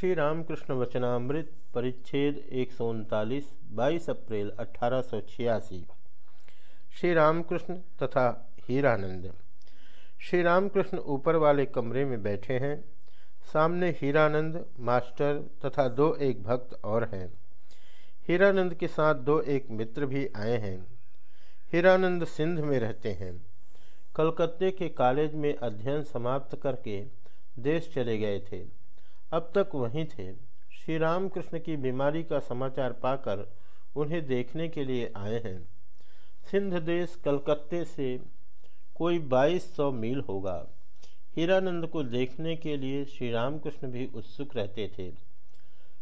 श्री रामकृष्ण वचनामृत परिच्छेद एक सौ उनतालीस, बाईस अप्रैल अठारह सौ छियासी। श्री रामकृष्ण तथा हीरानंद। श्री रामकृष्ण ऊपर वाले कमरे में बैठे हैं। सामने हीरानंद, मास्टर तथा दो एक भक्त और हैं। हीरानंद के साथ दो एक मित्र भी आए हैं। हीरानंद सिंध में रहते हैं। कलकत्ते के कॉलेज में अध्ययन समाप्त करके देश चले गए थे। अब तक वहीं थे। श्री रामकृष्ण की बीमारी का समाचार पाकर उन्हें देखने के लिए आए हैं। सिंध देश कलकत्ते से कोई बाईस सौ मील होगा। हीरानंद को देखने के लिए श्री रामकृष्ण भी उत्सुक रहते थे।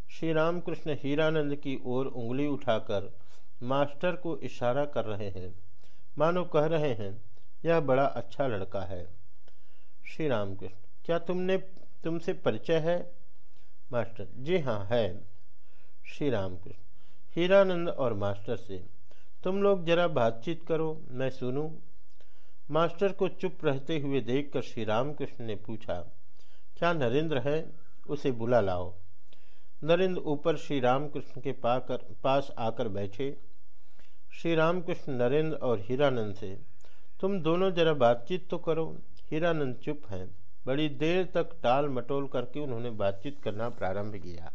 श्री रामकृष्ण हीरानंद की ओर उंगली उठाकर मास्टर को इशारा कर रहे हैं। मानो कह रहे हैं, यह बड़ा अच्छा लड़का है। श्री रामकृष्ण क्या तुमने, तुमसे परिचय है? मास्टर। जी हाँ है। श्री राम कृष्ण हीरानंद और मास्टर से, तुम लोग जरा बातचीत करो, मैं सुनूं। मास्टर को चुप रहते हुए देखकर श्री रामकृष्ण ने पूछा, क्या नरेंद्र है? उसे बुला लाओ। नरेंद्र ऊपर श्री रामकृष्ण के पाकर, पास आकर बैठे। श्री रामकृष्ण, नरेंद्र और हीरानंद से, तुम दोनों जरा बातचीत तो करो। हीरानंद चुप हैं। बड़ी देर तक टाल मटोल करके उन्होंने बातचीत करना प्रारंभ किया।